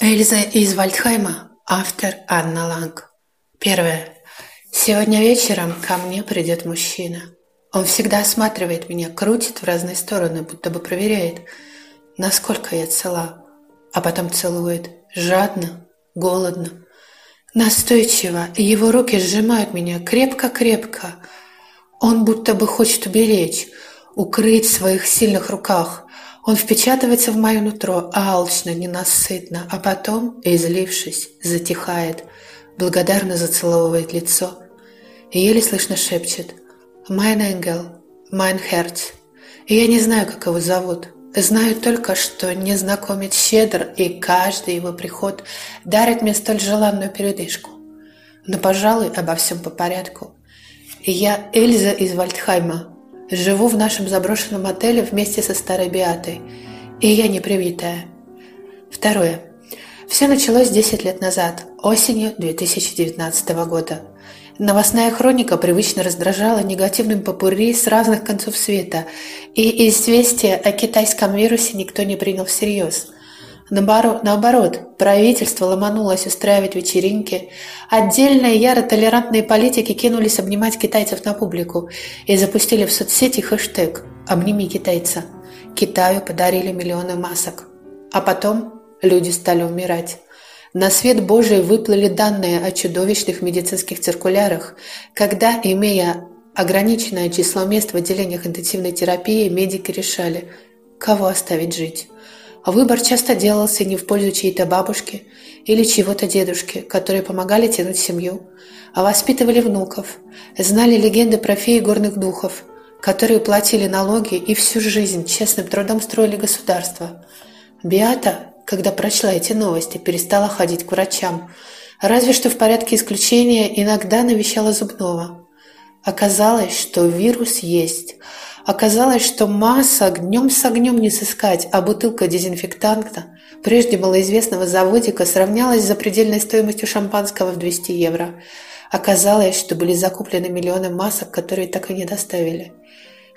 Эльза из Вальдхайма, автор Анна Ланг. Первое. Сегодня вечером ко мне придет мужчина. Он всегда осматривает меня, крутит в разные стороны, будто бы проверяет, насколько я цела, а потом целует жадно, голодно, настойчиво, его руки сжимают меня крепко-крепко. Он будто бы хочет уберечь, укрыть в своих сильных руках, он впечатывается в мое нутро, алчно, ненасытно, а потом, излившись, затихает, благодарно зацеловывает лицо и еле слышно шепчет «Mein Engel, mein Herz». И я не знаю, как его зовут. Знаю только, что незнакомец щедр, и каждый его приход дарит мне столь желанную передышку. Но, пожалуй, обо всем по порядку. Я Эльза из Вальдхайма, Живу в нашем заброшенном отеле вместе со старой Биатой, и я не привитая. Второе. Все началось 10 лет назад, осенью 2019 года. Новостная хроника привычно раздражала негативным попурри с разных концов света, и известие о китайском вирусе никто не принял всерьез – Наоборот, правительство ломанулось устраивать вечеринки, отдельные яро-толерантные политики кинулись обнимать китайцев на публику и запустили в соцсети хэштег «Обними китайца». Китаю подарили миллионы масок. А потом люди стали умирать. На свет Божий выплыли данные о чудовищных медицинских циркулярах, когда, имея ограниченное число мест в отделениях интенсивной терапии, медики решали, кого оставить жить выбор часто делался не в пользу чьей-то бабушки или чьего-то дедушки, которые помогали тянуть семью, а воспитывали внуков, знали легенды про феи горных духов, которые платили налоги и всю жизнь честным трудом строили государство. Биата, когда прочла эти новости, перестала ходить к врачам, разве что в порядке исключения иногда навещала зубного. Оказалось, что вирус есть – Оказалось, что масса огнем с огнем не сыскать, а бутылка дезинфектанта, прежде малоизвестного заводика, сравнялась с запредельной стоимостью шампанского в 200 евро. Оказалось, что были закуплены миллионы масок, которые так и не доставили.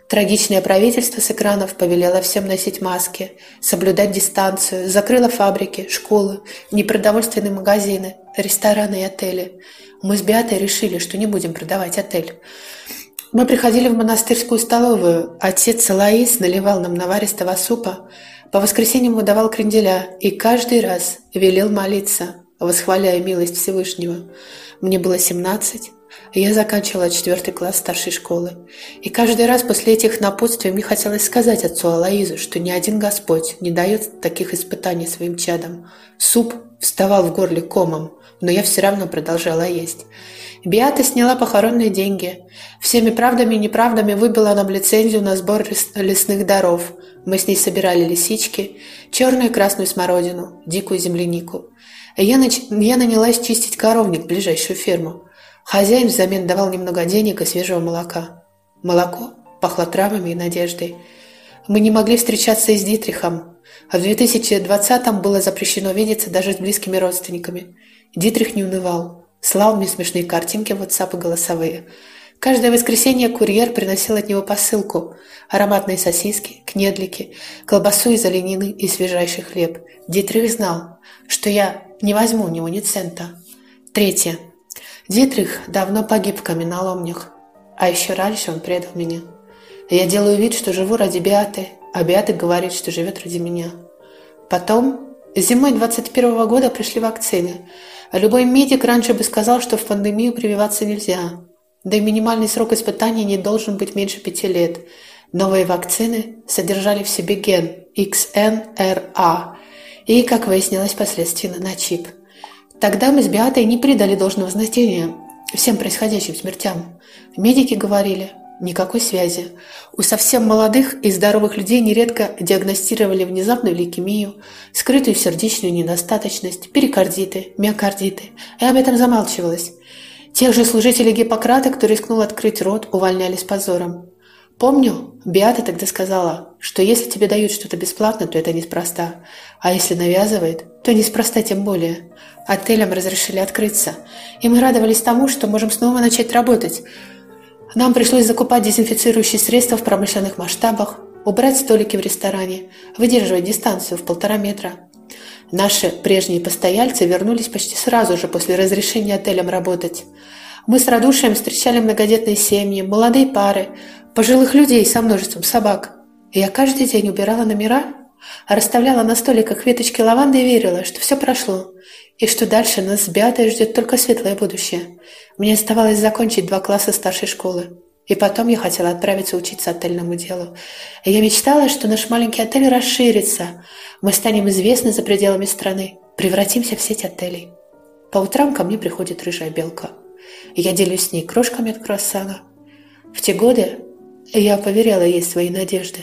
Трагичное правительство с экранов повелело всем носить маски, соблюдать дистанцию, закрыло фабрики, школы, непродовольственные магазины, рестораны и отели. Мы с Беатой решили, что не будем продавать отель. Мы приходили в монастырскую столовую. Отец Лаис наливал нам наваристого супа. По воскресеньям выдавал кренделя и каждый раз велел молиться, восхваляя милость Всевышнего. Мне было 17, я заканчивала четвертый класс старшей школы. И каждый раз после этих напутствий мне хотелось сказать отцу Алаизу, что ни один Господь не дает таких испытаний своим чадам. Суп вставал в горле комом, но я все равно продолжала есть. Биата сняла похоронные деньги. Всеми правдами и неправдами выбила нам лицензию на сбор лесных даров. Мы с ней собирали лисички, черную и красную смородину, дикую землянику. Я, нач... я нанялась чистить коровник ближайшую ферму. Хозяин взамен давал немного денег и свежего молока. Молоко пахло травами и надеждой. Мы не могли встречаться с Дитрихом, а в 2020-м было запрещено видеться даже с близкими родственниками. Дитрих не унывал. Слал мне смешные картинки в WhatsApp и голосовые. Каждое воскресенье курьер приносил от него посылку. Ароматные сосиски, кнедлики, колбасу из оленины и свежайший хлеб. Дитрих знал, что я не возьму у него ни цента. Третье. Дитрих давно погиб в каменоломнях. А еще раньше он предал меня. Я делаю вид, что живу ради Биаты, а Биата говорит, что живет ради меня. Потом, зимой 21 -го года пришли вакцины – любой медик раньше бы сказал, что в пандемию прививаться нельзя. Да и минимальный срок испытаний не должен быть меньше пяти лет. Новые вакцины содержали в себе ген XNRA и, как выяснилось, последствия на чип. Тогда мы с Биатой не придали должного значения всем происходящим смертям. Медики говорили, Никакой связи. У совсем молодых и здоровых людей нередко диагностировали внезапную лейкемию, скрытую сердечную недостаточность, перикардиты, миокардиты, и об этом замалчивалось. Тех же служителей Гиппократа, кто рискнул открыть рот, увольняли с позором. Помню, Биата тогда сказала, что если тебе дают что-то бесплатно, то это неспроста, а если навязывает, то неспроста тем более. Отелям разрешили открыться, и мы радовались тому, что можем снова начать работать – нам пришлось закупать дезинфицирующие средства в промышленных масштабах, убрать столики в ресторане, выдерживать дистанцию в полтора метра. Наши прежние постояльцы вернулись почти сразу же после разрешения отелям работать. Мы с радушием встречали многодетные семьи, молодые пары, пожилых людей со множеством собак. Я каждый день убирала номера, расставляла на столиках веточки лаванды и верила, что все прошло, и что дальше нас с Беатой ждет только светлое будущее. Мне оставалось закончить два класса старшей школы. И потом я хотела отправиться учиться отельному делу. И я мечтала, что наш маленький отель расширится. Мы станем известны за пределами страны, превратимся в сеть отелей. По утрам ко мне приходит рыжая белка. Я делюсь с ней крошками от круассана. В те годы я поверяла ей свои надежды.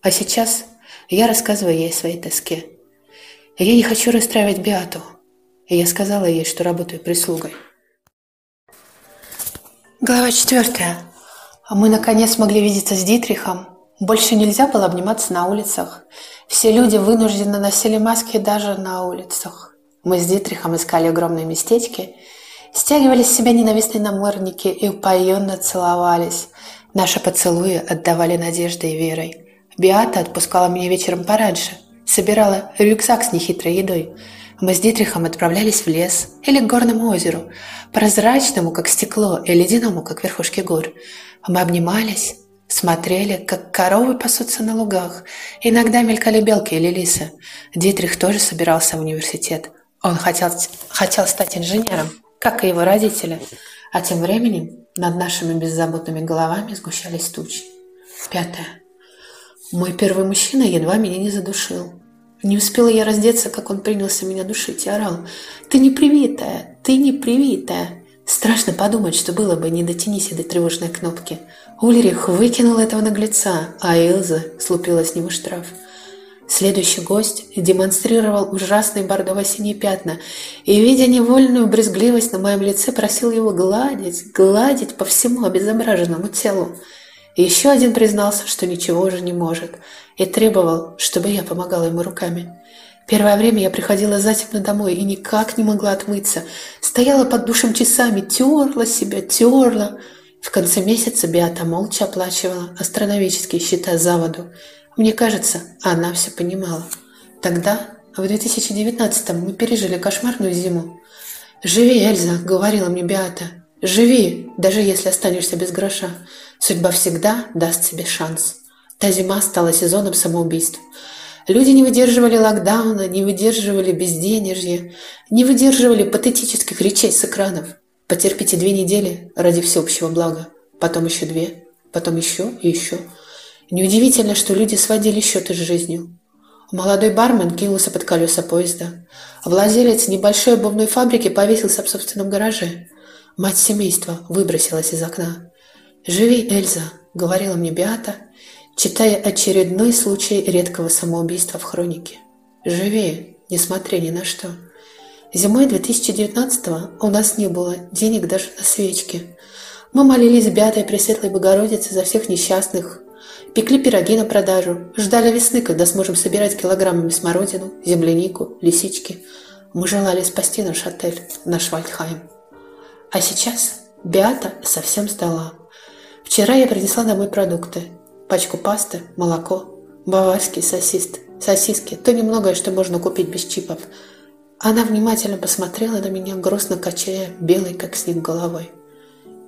А сейчас я рассказываю ей о своей тоске. Я не хочу расстраивать Биату. И я сказала ей, что работаю прислугой. Глава четвертая. А мы, наконец, могли видеться с Дитрихом. Больше нельзя было обниматься на улицах. Все люди вынужденно носили маски даже на улицах. Мы с Дитрихом искали огромные местечки, стягивали с себя ненавистные намордники и упоенно целовались. Наши поцелуи отдавали надеждой и верой. Биата отпускала меня вечером пораньше, собирала рюкзак с нехитрой едой – мы с Дитрихом отправлялись в лес или к горному озеру, прозрачному, как стекло, и ледяному, как верхушки гор. Мы обнимались, смотрели, как коровы пасутся на лугах. Иногда мелькали белки или лисы. Дитрих тоже собирался в университет. Он хотел, хотел стать инженером, как и его родители. А тем временем над нашими беззаботными головами сгущались тучи. Пятое. Мой первый мужчина едва меня не задушил. Не успела я раздеться, как он принялся меня душить и орал. «Ты не привитая! Ты не привитая!» Страшно подумать, что было бы, не дотянись до тревожной кнопки. Ульрих выкинул этого наглеца, а Илза слупила с него штраф. Следующий гость демонстрировал ужасные бордово-синие пятна и, видя невольную брезгливость на моем лице, просил его гладить, гладить по всему обезображенному телу. Еще один признался, что ничего уже не может, и требовал, чтобы я помогала ему руками. Первое время я приходила затемно домой и никак не могла отмыться. Стояла под душем часами, терла себя, терла. В конце месяца Биата молча оплачивала астрономические счета за воду. Мне кажется, она все понимала. Тогда, в 2019-м, мы пережили кошмарную зиму. «Живи, Эльза», — говорила мне Биата. «Живи, даже если останешься без гроша. Судьба всегда даст себе шанс. Та зима стала сезоном самоубийств. Люди не выдерживали локдауна, не выдерживали безденежья, не выдерживали патетических речей с экранов. Потерпите две недели ради всеобщего блага, потом еще две, потом еще и еще. Неудивительно, что люди сводили счеты с жизнью. Молодой бармен кинулся под колеса поезда. Владелец небольшой обувной фабрики повесился в собственном гараже. Мать семейства выбросилась из окна. «Живи, Эльза», — говорила мне Биата, читая очередной случай редкого самоубийства в хронике. «Живи, несмотря ни на что». Зимой 2019-го у нас не было денег даже на свечки. Мы молились Бятой Пресветлой Богородице за всех несчастных, пекли пироги на продажу, ждали весны, когда сможем собирать килограммами смородину, землянику, лисички. Мы желали спасти наш отель, наш Вальдхайм. А сейчас Беата совсем сдала. Вчера я принесла домой продукты. Пачку пасты, молоко, баварский сосист, сосиски, то немногое, что можно купить без чипов. Она внимательно посмотрела на меня, грустно качая белой, как снег, головой.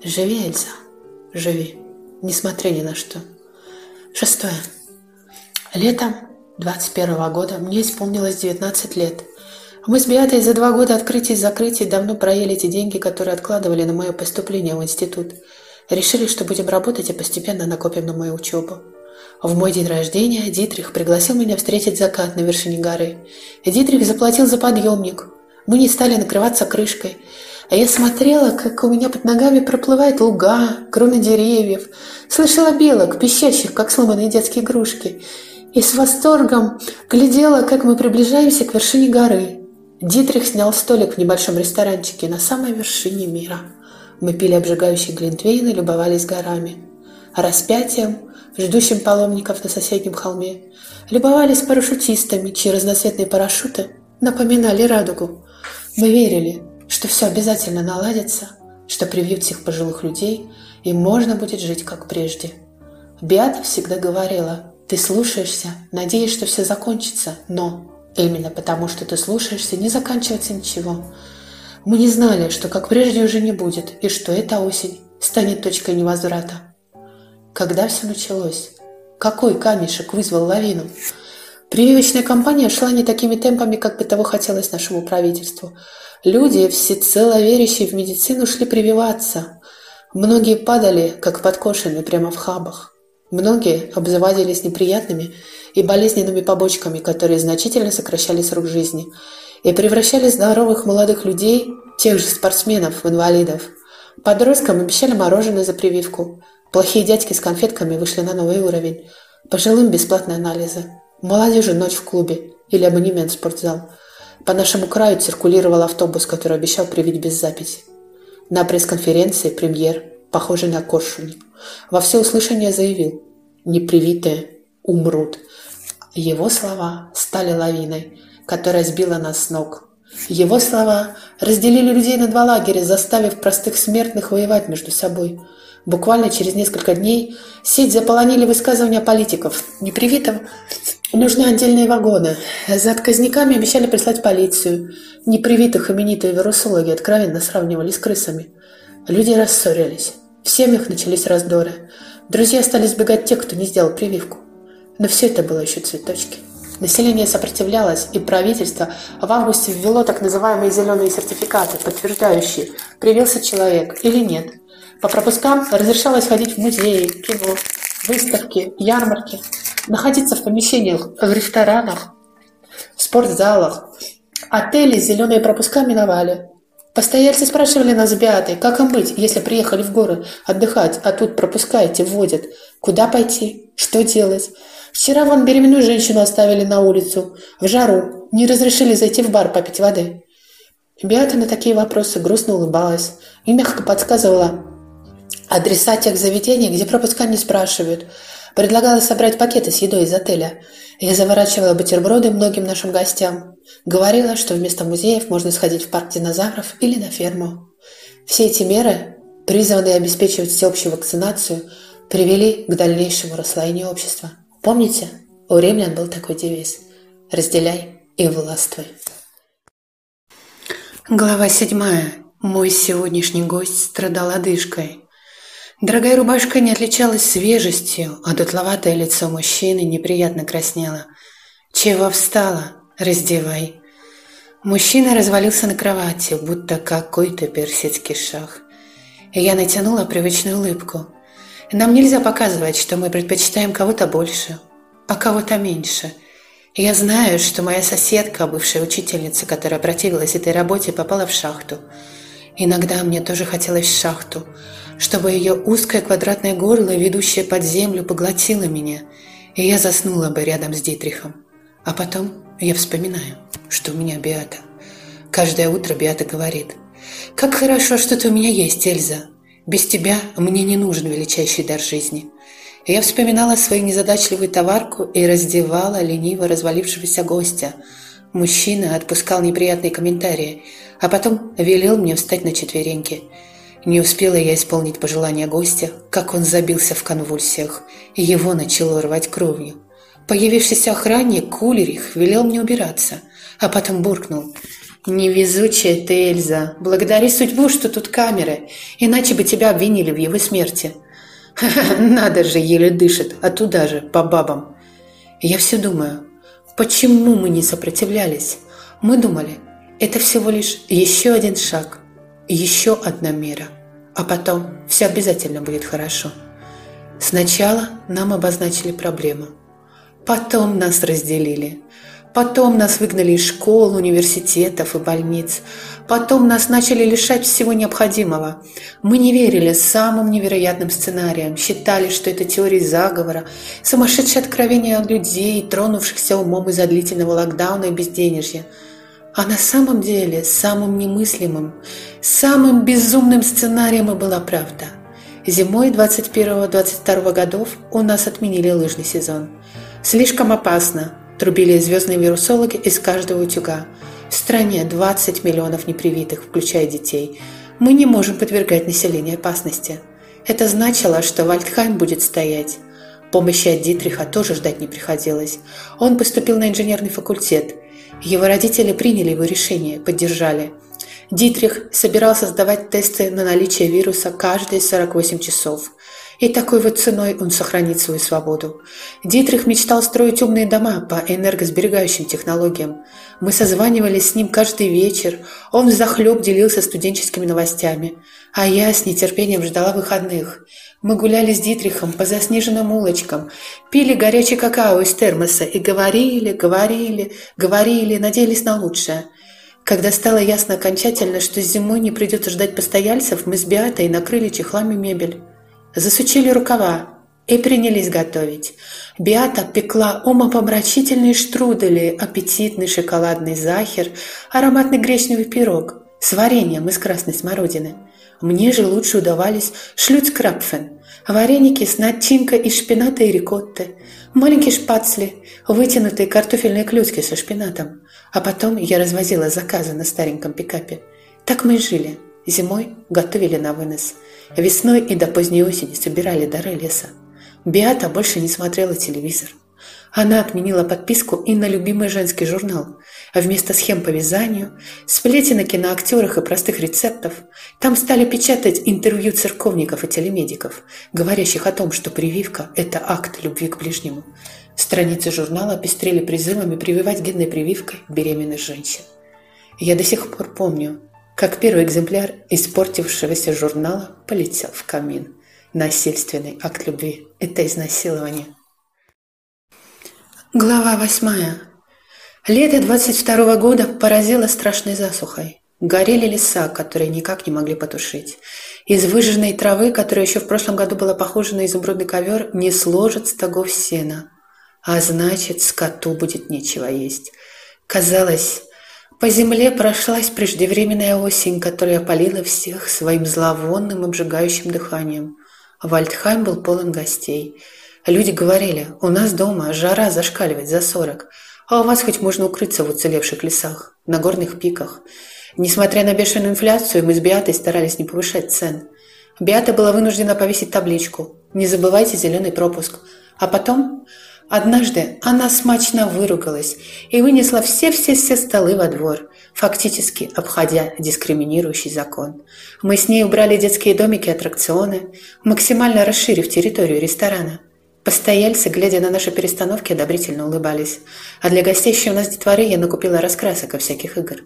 «Живи, Эльза, живи, несмотря ни на что». Шестое. Летом 21 -го года мне исполнилось 19 лет. Мы с Беатой за два года открытий и закрытий давно проели эти деньги, которые откладывали на мое поступление в институт – Решили, что будем работать и постепенно накопим на мою учебу. В мой день рождения Дитрих пригласил меня встретить закат на вершине горы. Дитрих заплатил за подъемник. Мы не стали накрываться крышкой. А я смотрела, как у меня под ногами проплывает луга, кроны деревьев, слышала белок, пищащих, как сломанные детские игрушки, и с восторгом глядела, как мы приближаемся к вершине горы. Дитрих снял столик в небольшом ресторанчике на самой вершине мира. Мы пили обжигающий глинтвейн и любовались горами. Распятием, ждущим паломников на соседнем холме, любовались парашютистами, чьи разноцветные парашюты напоминали радугу. Мы верили, что все обязательно наладится, что привьют всех пожилых людей, и можно будет жить как прежде. Биата всегда говорила, ты слушаешься, надеясь, что все закончится, но Именно потому, что ты слушаешься, не заканчивается ничего. Мы не знали, что как прежде уже не будет, и что эта осень станет точкой невозврата. Когда все началось? Какой камешек вызвал лавину? Прививочная кампания шла не такими темпами, как бы того хотелось нашему правительству. Люди, всецело верящие в медицину, шли прививаться. Многие падали, как подкошенные, прямо в хабах. Многие обзаводились неприятными и болезненными побочками, которые значительно сокращали срок жизни и превращали здоровых молодых людей, тех же спортсменов, в инвалидов. Подросткам обещали мороженое за прививку. Плохие дядьки с конфетками вышли на новый уровень. Пожилым бесплатные анализы. Молодежи ночь в клубе или абонемент в спортзал. По нашему краю циркулировал автобус, который обещал привить без записи. На пресс-конференции премьер, похожий на коршуни, во всеуслышание заявил «Непривитые умрут». Его слова стали лавиной, которая сбила нас с ног. Его слова разделили людей на два лагеря, заставив простых смертных воевать между собой. Буквально через несколько дней сеть заполонили высказывания политиков. Непривитым нужны отдельные вагоны. За отказниками обещали прислать полицию. Непривитых именитые вирусологи откровенно сравнивали с крысами. Люди рассорились. В семьях начались раздоры. Друзья стали сбегать тех, кто не сделал прививку. Но все это было еще цветочки. Население сопротивлялось, и правительство в августе ввело так называемые зеленые сертификаты, подтверждающие, привился человек или нет. По пропускам разрешалось ходить в музеи, кино, выставки, ярмарки, находиться в помещениях, в ресторанах, в спортзалах. Отели зеленые пропуска миновали. Постояльцы спрашивали нас с как им быть, если приехали в горы отдыхать, а тут пропускаете, вводят. Куда пойти? Что делать? Вчера вон беременную женщину оставили на улицу, в жару, не разрешили зайти в бар попить воды. Беата на такие вопросы грустно улыбалась и мягко подсказывала адреса тех заведений, где пропуска не спрашивают. Предлагала собрать пакеты с едой из отеля. Я заворачивала бутерброды многим нашим гостям. Говорила, что вместо музеев можно сходить в парк динозавров или на ферму. Все эти меры, призванные обеспечивать всеобщую вакцинацию, привели к дальнейшему расслоению общества. Помните, у римлян был такой девиз «Разделяй и властвуй». Глава седьмая. Мой сегодняшний гость страдал одышкой. Дорогая рубашка не отличалась свежестью, а дутловатое лицо мужчины неприятно краснело. «Чего встала? Раздевай!» Мужчина развалился на кровати, будто какой-то персидский шах. Я натянула привычную улыбку – нам нельзя показывать, что мы предпочитаем кого-то больше, а кого-то меньше. Я знаю, что моя соседка, бывшая учительница, которая противилась этой работе, попала в шахту. Иногда мне тоже хотелось в шахту, чтобы ее узкое квадратное горло, ведущее под землю, поглотило меня, и я заснула бы рядом с Дитрихом. А потом я вспоминаю, что у меня Биата. Каждое утро Биата говорит, «Как хорошо, что ты у меня есть, Эльза. Без тебя мне не нужен величайший дар жизни. Я вспоминала свою незадачливую товарку и раздевала лениво развалившегося гостя. Мужчина отпускал неприятные комментарии, а потом велел мне встать на четвереньки. Не успела я исполнить пожелания гостя, как он забился в конвульсиях, и его начало рвать кровью. Появившийся охранник Кулерих велел мне убираться, а потом буркнул – «Невезучая ты, Эльза. Благодари судьбу, что тут камеры, иначе бы тебя обвинили в его смерти». Надо же, еле дышит, а туда же, по бабам. Я все думаю, почему мы не сопротивлялись? Мы думали, это всего лишь еще один шаг, еще одна мера, а потом все обязательно будет хорошо. Сначала нам обозначили проблему, потом нас разделили – Потом нас выгнали из школ, университетов и больниц. Потом нас начали лишать всего необходимого. Мы не верили самым невероятным сценариям, считали, что это теория заговора, сумасшедшие откровения людей, тронувшихся умом из-за длительного локдауна и безденежья. А на самом деле самым немыслимым, самым безумным сценарием и была правда. Зимой 21-22 годов у нас отменили лыжный сезон. Слишком опасно, Трубили звездные вирусологи из каждого утюга. В стране 20 миллионов непривитых, включая детей. Мы не можем подвергать население опасности. Это значило, что Вальдхайм будет стоять. Помощи от Дитриха тоже ждать не приходилось. Он поступил на инженерный факультет. Его родители приняли его решение, поддержали. Дитрих собирался сдавать тесты на наличие вируса каждые 48 часов. И такой вот ценой он сохранит свою свободу. Дитрих мечтал строить умные дома по энергосберегающим технологиям. Мы созванивались с ним каждый вечер, он взахлеб делился студенческими новостями. А я с нетерпением ждала выходных. Мы гуляли с Дитрихом по заснеженным улочкам, пили горячий какао из термоса и говорили, говорили, говорили, надеялись на лучшее. Когда стало ясно окончательно, что зимой не придется ждать постояльцев, мы с Биатой накрыли чехлами мебель. Засучили рукава и принялись готовить. Биата пекла умопомрачительные штрудели, аппетитный шоколадный захер, ароматный гречневый пирог с вареньем из красной смородины. Мне же лучше удавались шлюцкрапфен, вареники с начинкой из шпината и рикотты, маленькие шпацли, вытянутые картофельные клетки со шпинатом. А потом я развозила заказы на стареньком пикапе. Так мы и жили. Зимой готовили на вынос – Весной и до поздней осени собирали дары леса. Биата больше не смотрела телевизор. Она отменила подписку и на любимый женский журнал, а вместо схем по вязанию, сплетен о киноактерах и простых рецептов, там стали печатать интервью церковников и телемедиков, говорящих о том, что прививка – это акт любви к ближнему. Страницы журнала пестрели призывами прививать генной прививкой беременных женщин. Я до сих пор помню, как первый экземпляр испортившегося журнала полетел в камин. Насильственный акт любви – это изнасилование. Глава восьмая. Лето 22 года поразило страшной засухой. Горели леса, которые никак не могли потушить. Из выжженной травы, которая еще в прошлом году была похожа на изумрудный ковер, не сложат стогов сена. А значит, скоту будет нечего есть. Казалось, по земле прошлась преждевременная осень, которая опалила всех своим зловонным обжигающим дыханием. Вальдхайм был полон гостей. Люди говорили, у нас дома жара зашкаливает за сорок, а у вас хоть можно укрыться в уцелевших лесах, на горных пиках. Несмотря на бешеную инфляцию, мы с Биатой старались не повышать цен. Биата была вынуждена повесить табличку «Не забывайте зеленый пропуск». А потом Однажды она смачно выругалась и вынесла все-все-все столы во двор, фактически обходя дискриминирующий закон. Мы с ней убрали детские домики и аттракционы, максимально расширив территорию ресторана. Постояльцы, глядя на наши перестановки, одобрительно улыбались. А для гостей у нас детворы я накупила раскрасок и всяких игр.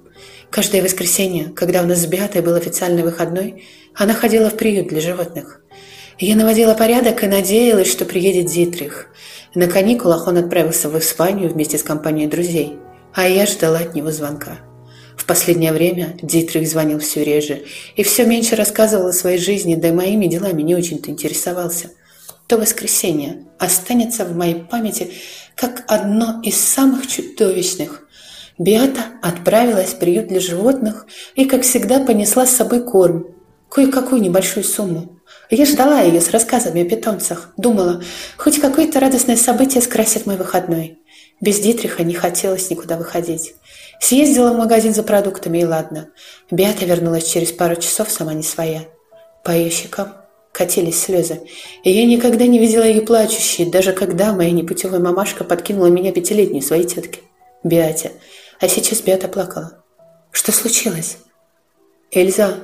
Каждое воскресенье, когда у нас с Беатой был официальный выходной, она ходила в приют для животных. Я наводила порядок и надеялась, что приедет Дитрих – на каникулах он отправился в Испанию вместе с компанией друзей, а я ждала от него звонка. В последнее время Дитрих звонил все реже и все меньше рассказывал о своей жизни, да и моими делами не очень-то интересовался. То воскресенье останется в моей памяти как одно из самых чудовищных. Биата отправилась в приют для животных и, как всегда, понесла с собой корм, кое-какую небольшую сумму. Я ждала ее с рассказами о питомцах. Думала, хоть какое-то радостное событие скрасит мой выходной. Без Дитриха не хотелось никуда выходить. Съездила в магазин за продуктами, и ладно. Беата вернулась через пару часов, сама не своя. По ее щекам катились слезы. И я никогда не видела ее плачущей, даже когда моя непутевая мамашка подкинула меня пятилетней своей тетке. Беате. А сейчас Беата плакала. Что случилось? Эльза,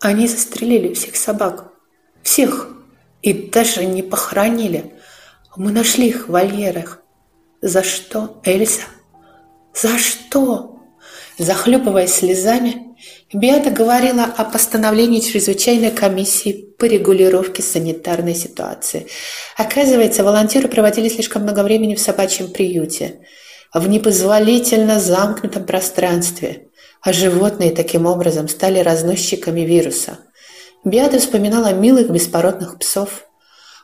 они застрелили всех собак. Всех. И даже не похоронили. Мы нашли их в вольерах. За что, Эльза? За что? Захлебываясь слезами, Биата говорила о постановлении чрезвычайной комиссии по регулировке санитарной ситуации. Оказывается, волонтеры проводили слишком много времени в собачьем приюте, в непозволительно замкнутом пространстве, а животные таким образом стали разносчиками вируса – Биата вспоминала милых беспородных псов.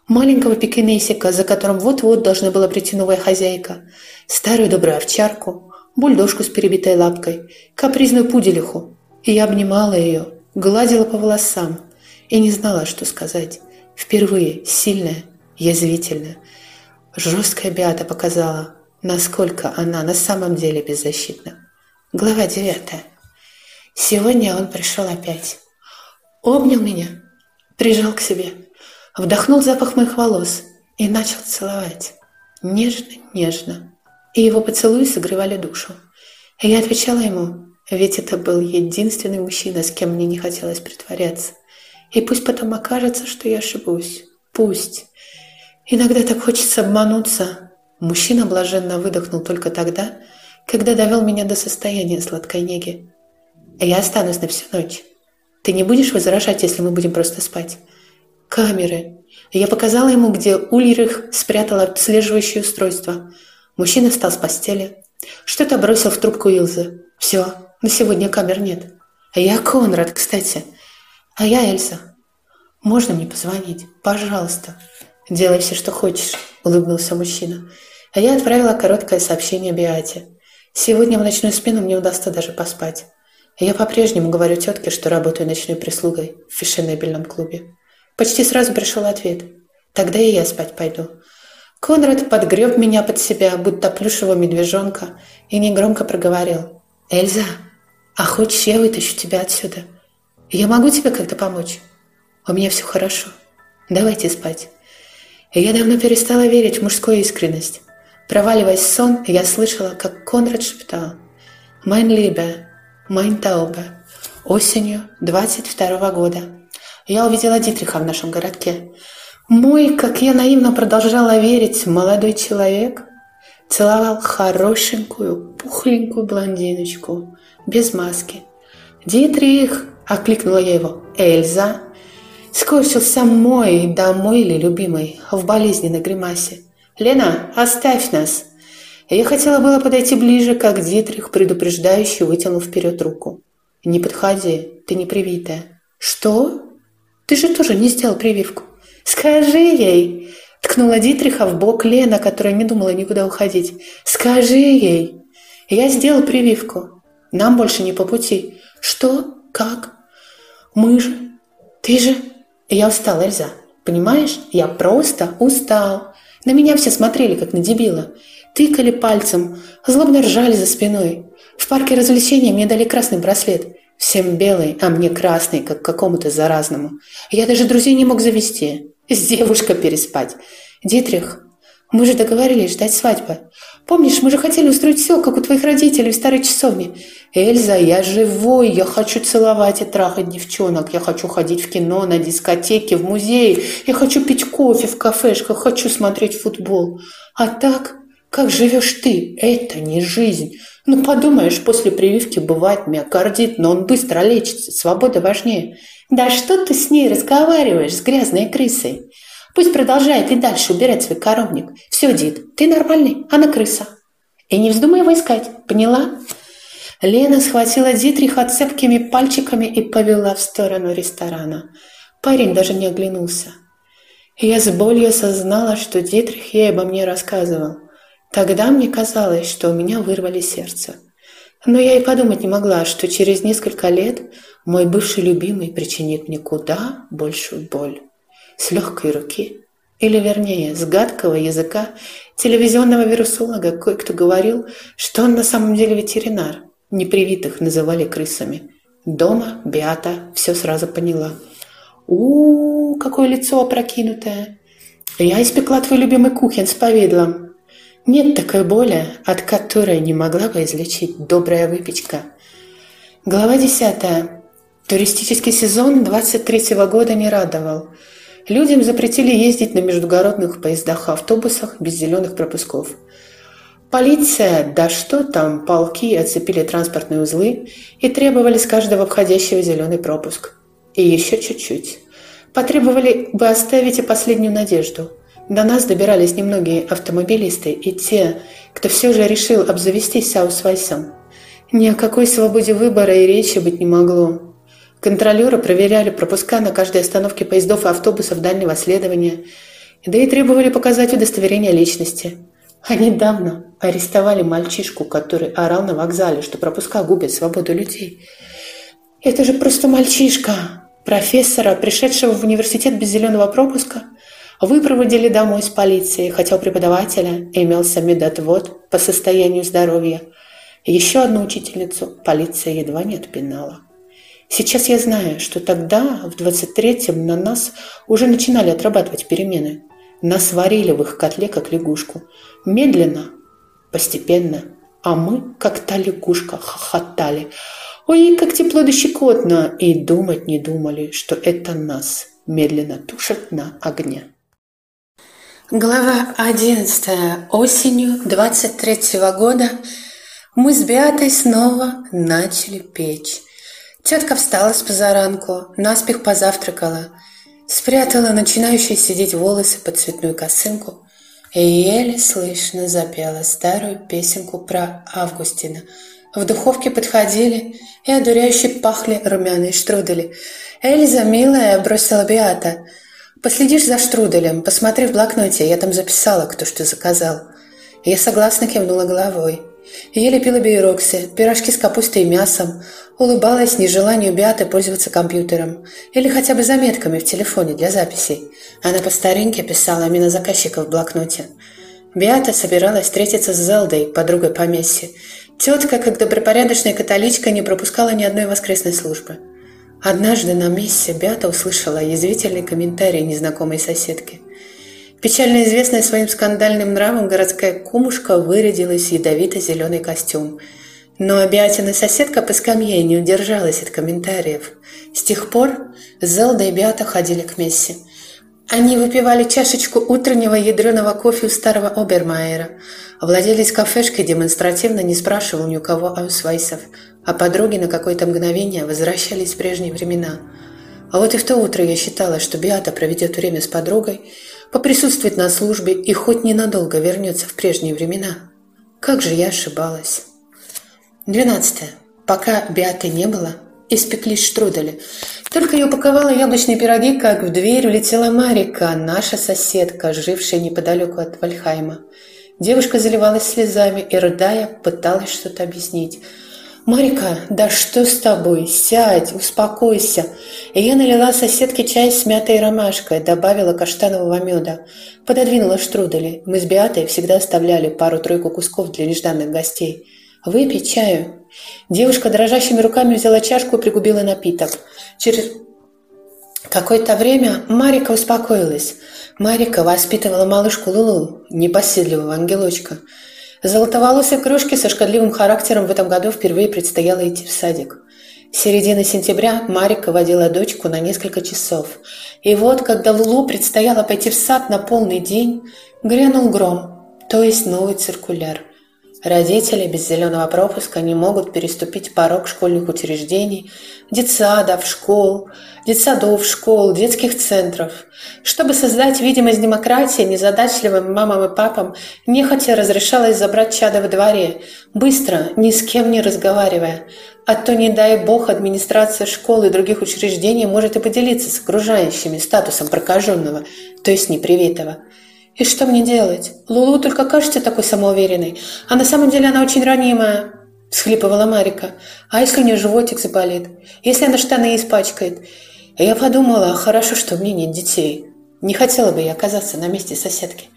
Маленького пекинесика, за которым вот-вот должна была прийти новая хозяйка, старую добрую овчарку, бульдожку с перебитой лапкой, капризную пуделиху. И я обнимала ее, гладила по волосам и не знала, что сказать. Впервые сильная, язвительная. Жесткая Биата показала, насколько она на самом деле беззащитна. Глава девятая. Сегодня он пришел опять обнял меня, прижал к себе, вдохнул запах моих волос и начал целовать. Нежно-нежно. И его поцелуи согревали душу. И я отвечала ему, ведь это был единственный мужчина, с кем мне не хотелось притворяться. И пусть потом окажется, что я ошибусь. Пусть. Иногда так хочется обмануться. Мужчина блаженно выдохнул только тогда, когда довел меня до состояния сладкой неги. Я останусь на всю ночь. Ты не будешь возражать, если мы будем просто спать? Камеры. Я показала ему, где Ульрих спрятал отслеживающее устройство. Мужчина встал с постели. Что-то бросил в трубку Илзы. Все, на сегодня камер нет. Я Конрад, кстати. А я Эльза. Можно мне позвонить? Пожалуйста. Делай все, что хочешь, улыбнулся мужчина. А я отправила короткое сообщение Биате. Сегодня в ночную смену мне удастся даже поспать. Я по-прежнему говорю тетке, что работаю ночной прислугой в фешенебельном клубе. Почти сразу пришел ответ. Тогда и я спать пойду. Конрад подгреб меня под себя, будто плюшевого медвежонка, и негромко проговорил. «Эльза, а хочешь, я вытащу тебя отсюда? Я могу тебе как-то помочь? У меня все хорошо. Давайте спать». И я давно перестала верить в мужскую искренность. Проваливаясь в сон, я слышала, как Конрад шептал «Mein Liebe, Taube» осенью 22 года. Я увидела Дитриха в нашем городке. Мой, как я наивно продолжала верить, молодой человек целовал хорошенькую, пухленькую блондиночку, без маски. «Дитрих!» – окликнула я его. «Эльза!» Скорчился мой, да мой ли любимый, в болезненной гримасе. «Лена, оставь нас!» Я хотела было подойти ближе, как Дитрих, предупреждающий, вытянул вперед руку. «Не подходи, ты не привитая». «Что? Ты же тоже не сделал прививку». «Скажи ей!» Ткнула Дитриха в бок Лена, которая не думала никуда уходить. «Скажи ей!» «Я сделал прививку. Нам больше не по пути». «Что? Как?» «Мы же...» «Ты же...» «Я устал, Эльза. Понимаешь? Я просто устал. На меня все смотрели, как на дебила. Тыкали пальцем, злобно ржали за спиной. В парке развлечений мне дали красный браслет. Всем белый, а мне красный, как какому-то заразному. Я даже друзей не мог завести. С девушкой переспать. Дитрих, мы же договорились ждать свадьбы. Помнишь, мы же хотели устроить все, как у твоих родителей в старой часовне. Эльза, я живой, я хочу целовать и трахать девчонок, я хочу ходить в кино, на дискотеки, в музеи, я хочу пить кофе в кафешках, хочу смотреть футбол. А так, как живешь ты, это не жизнь. Ну, подумаешь, после прививки бывает миокардит, но он быстро лечится, свобода важнее. Да что ты с ней разговариваешь, с грязной крысой? Пусть продолжает и дальше убирать свой коровник. Все, Дид, ты нормальный, она крыса. И не вздумай его искать, поняла? Лена схватила Дитриха цепкими пальчиками и повела в сторону ресторана. Парень даже не оглянулся. Я с болью осознала, что Дитрих ей обо мне рассказывал. Тогда мне казалось, что у меня вырвали сердце. Но я и подумать не могла, что через несколько лет мой бывший любимый причинит мне куда большую боль с легкой руки, или вернее, с гадкого языка телевизионного вирусолога кое-кто говорил, что он на самом деле ветеринар. Непривитых называли крысами. Дома Биата все сразу поняла. у, -у какое лицо опрокинутое! Я испекла твой любимый кухен с повидлом. Нет такой боли, от которой не могла бы излечить добрая выпечка. Глава десятая. Туристический сезон 23 -го года не радовал. Людям запретили ездить на междугородных поездах и автобусах без зеленых пропусков. Полиция, да что там, полки оцепили транспортные узлы и требовали с каждого входящего зеленый пропуск. И еще чуть-чуть. Потребовали бы оставить и последнюю надежду. До нас добирались немногие автомобилисты и те, кто все же решил обзавестись аусвайсом. Ни о какой свободе выбора и речи быть не могло. Контролеры проверяли пропуска на каждой остановке поездов и автобусов дальнего следования, да и требовали показать удостоверение личности. А недавно арестовали мальчишку, который орал на вокзале, что пропуска губят свободу людей. Это же просто мальчишка. Профессора, пришедшего в университет без зеленого пропуска, выпроводили домой с полицией, хотя у преподавателя имелся медотвод по состоянию здоровья. Еще одну учительницу полиция едва не отпинала. Сейчас я знаю, что тогда, в 23-м, на нас уже начинали отрабатывать перемены. Нас варили в их котле, как лягушку. Медленно, постепенно, а мы, как та лягушка, хохотали. Ой, как тепло да щекотно, и думать не думали, что это нас медленно тушат на огне. Глава 11. Осенью 23 -го года мы с Беатой снова начали печь. Тетка встала с позаранку, наспех позавтракала, спрятала начинающие сидеть волосы под цветную косынку и еле слышно запела старую песенку про Августина. В духовке подходили и одуряюще пахли румяные штрудели. «Эльза, милая!» – бросила Беата. «Последишь за штруделем, посмотри в блокноте, я там записала, кто что заказал». Я согласно кивнула головой. Я лепила бейроксы, пирожки с капустой и мясом, улыбалась нежеланию Биаты пользоваться компьютером или хотя бы заметками в телефоне для записей. Она по старинке писала имена заказчика в блокноте. Биата собиралась встретиться с Зелдой, подругой по мессе. Тетка, как добропорядочная католичка, не пропускала ни одной воскресной службы. Однажды на мессе Биата услышала язвительный комментарий незнакомой соседки. Печально известная своим скандальным нравом городская кумушка вырядилась в ядовито-зеленый костюм. Но обятина соседка по скамье не удержалась от комментариев. С тех пор Зелда и Беата ходили к мессе. Они выпивали чашечку утреннего ядреного кофе у старого Обермайера. Владелец кафешки демонстративно не спрашивал ни у кого аусвайсов, а подруги на какое-то мгновение возвращались в прежние времена. А вот и в то утро я считала, что Биата проведет время с подругой, поприсутствует на службе и хоть ненадолго вернется в прежние времена. Как же я ошибалась. Двенадцатое. Пока Биаты не было, испеклись штрудели. Только я упаковала яблочные пироги, как в дверь улетела Марика, наша соседка, жившая неподалеку от Вальхайма. Девушка заливалась слезами и, рыдая, пыталась что-то объяснить – «Марика, да что с тобой? Сядь, успокойся!» И я налила соседке чай с мятой ромашкой, добавила каштанового меда. Пододвинула штрудели. Мы с Беатой всегда оставляли пару-тройку кусков для нежданных гостей. «Выпей чаю». Девушка дрожащими руками взяла чашку и пригубила напиток. Через какое-то время Марика успокоилась. Марика воспитывала малышку Лулу, непоседливого ангелочка. Золотоволосой кружке со шкодливым характером в этом году впервые предстояло идти в садик. С середины сентября Марика водила дочку на несколько часов. И вот, когда Лулу предстояло пойти в сад на полный день, грянул гром, то есть новый циркуляр – Родители без зеленого пропуска не могут переступить порог школьных учреждений, детсадов, школ, детсадов, школ, детских центров. Чтобы создать видимость демократии, незадачливым мамам и папам нехотя разрешалось забрать чада во дворе, быстро, ни с кем не разговаривая. А то, не дай бог, администрация школ и других учреждений может и поделиться с окружающими статусом прокаженного, то есть непривитого. И что мне делать? Лулу только кажется такой самоуверенной, а на самом деле она очень ранимая, всхлипывала Марика. А если у нее животик заболит? Если она штаны испачкает? И я подумала, хорошо, что у меня нет детей. Не хотела бы я оказаться на месте соседки.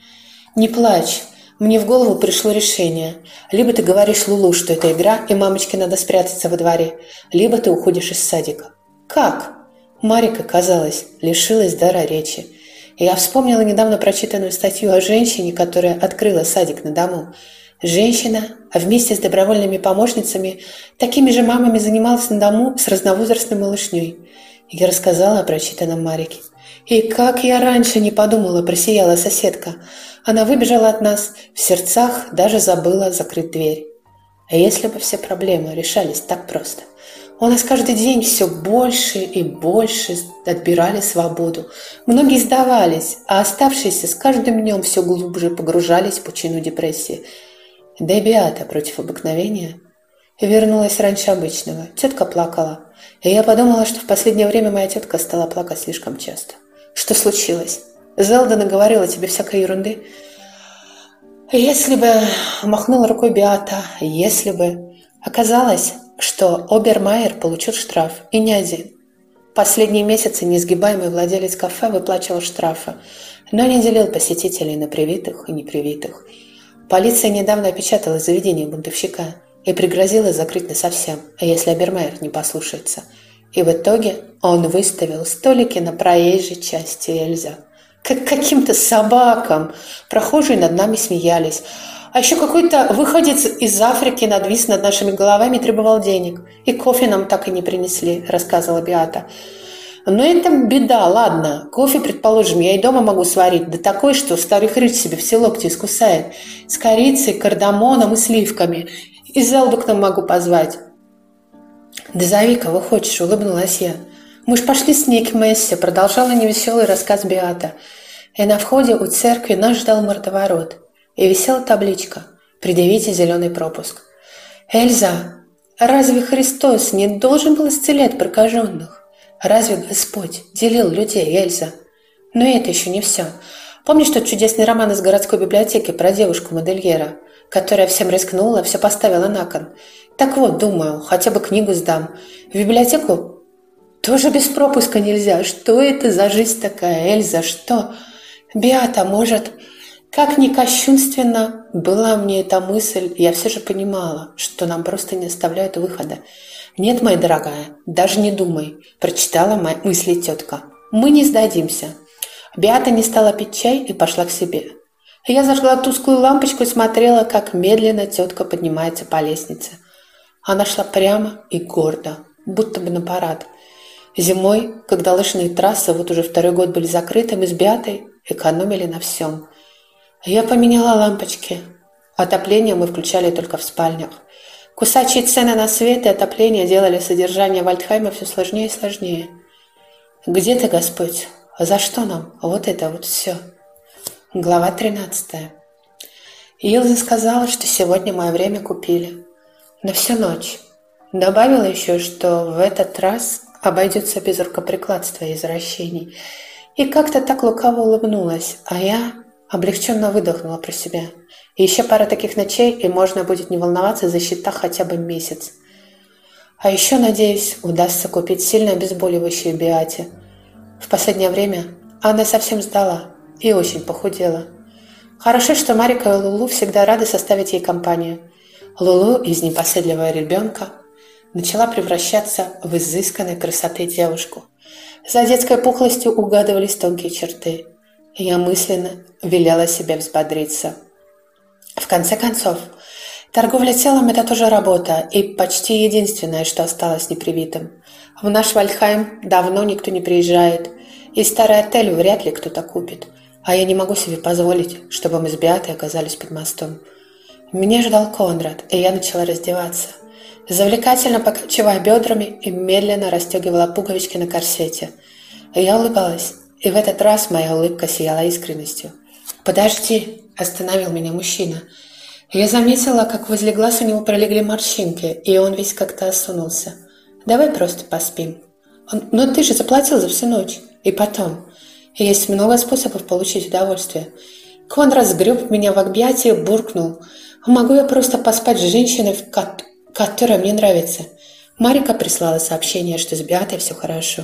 Не плачь. Мне в голову пришло решение. Либо ты говоришь Лулу, что это игра, и мамочке надо спрятаться во дворе, либо ты уходишь из садика. Как? Марика, казалось, лишилась дара речи. Я вспомнила недавно прочитанную статью о женщине, которая открыла садик на дому. Женщина, а вместе с добровольными помощницами, такими же мамами занималась на дому с разновозрастной малышней. Я рассказала о прочитанном Марике. И как я раньше не подумала, просияла соседка. Она выбежала от нас, в сердцах даже забыла закрыть дверь. А если бы все проблемы решались так просто – у нас каждый день все больше и больше отбирали свободу. Многие сдавались, а оставшиеся с каждым днем все глубже погружались в пучину депрессии. Да и Беата против обыкновения вернулась раньше обычного. Тетка плакала. И я подумала, что в последнее время моя тетка стала плакать слишком часто. Что случилось? Зелда наговорила тебе всякой ерунды. Если бы махнула рукой Беата, если бы оказалось, что Обермайер получил штраф, и не один. Последние месяцы несгибаемый владелец кафе выплачивал штрафы, но не делил посетителей на привитых и непривитых. Полиция недавно опечатала заведение бунтовщика и пригрозила закрыть насовсем, если Обермайер не послушается. И в итоге он выставил столики на проезжей части Эльза. Как каким-то собакам. Прохожие над нами смеялись. А еще какой-то выходец из Африки надвис над нашими головами и требовал денег. И кофе нам так и не принесли, рассказывала Биата. Но это беда, ладно. Кофе, предположим, я и дома могу сварить. Да такой, что старый хрыч себе все локти искусает. С корицей, кардамоном и сливками. И Зелду к нам могу позвать. Да зови, кого хочешь, улыбнулась я. Мы ж пошли с ней к Мессе, продолжала невеселый рассказ Биата. И на входе у церкви нас ждал мордоворот. И висела табличка «Предъявите зеленый пропуск». «Эльза, разве Христос не должен был исцелять прокаженных?» Разве Господь делил людей, Эльза? Но это еще не все. Помнишь тот чудесный роман из городской библиотеки про девушку-модельера, которая всем рискнула, все поставила на кон? Так вот, думаю, хотя бы книгу сдам. В библиотеку тоже без пропуска нельзя. Что это за жизнь такая, Эльза? Что? Биата, может... Как ни кощунственно была мне эта мысль, я все же понимала, что нам просто не оставляют выхода. «Нет, моя дорогая, даже не думай», – прочитала мои мысли тетка. «Мы не сдадимся». Биата не стала пить чай и пошла к себе. Я зажгла тусклую лампочку и смотрела, как медленно тетка поднимается по лестнице. Она шла прямо и гордо, будто бы на парад. Зимой, когда лыжные трассы вот уже второй год были закрыты, мы с Биатой экономили на всем. Я поменяла лампочки. Отопление мы включали только в спальнях. Кусачие цены на свет и отопление делали содержание Вальдхайма все сложнее и сложнее. Где ты, Господь? За что нам вот это вот все? Глава 13. Илза сказала, что сегодня мое время купили. На всю ночь. Добавила еще, что в этот раз обойдется без рукоприкладства и извращений. И как-то так лукаво улыбнулась, а я облегченно выдохнула про себя – еще пара таких ночей, и можно будет не волноваться за счета хотя бы месяц. А еще, надеюсь, удастся купить сильно обезболивающее Биате. В последнее время она совсем сдала и очень похудела. Хорошо, что Марика и Лулу всегда рады составить ей компанию. Лулу из непоседливого ребенка начала превращаться в изысканной красоты девушку. За детской пухлостью угадывались тонкие черты. Я мысленно велела себе взбодриться – в конце концов, торговля телом – это тоже работа и почти единственное, что осталось непривитым. В наш Вальхайм давно никто не приезжает, и старый отель вряд ли кто-то купит. А я не могу себе позволить, чтобы мы с Беатой оказались под мостом. Меня ждал Конрад, и я начала раздеваться. Завлекательно покачивая бедрами и медленно расстегивала пуговички на корсете. Я улыбалась, и в этот раз моя улыбка сияла искренностью. «Подожди!» Остановил меня мужчина. Я заметила, как возле глаз у него пролегли морщинки, и он весь как-то осунулся. «Давай просто поспим». Он, «Но ты же заплатил за всю ночь. И потом. Есть много способов получить удовольствие». Конрад сгреб меня в объятия буркнул. «Могу я просто поспать с женщиной, которая мне нравится?» Марика прислала сообщение, что с Беатой все хорошо.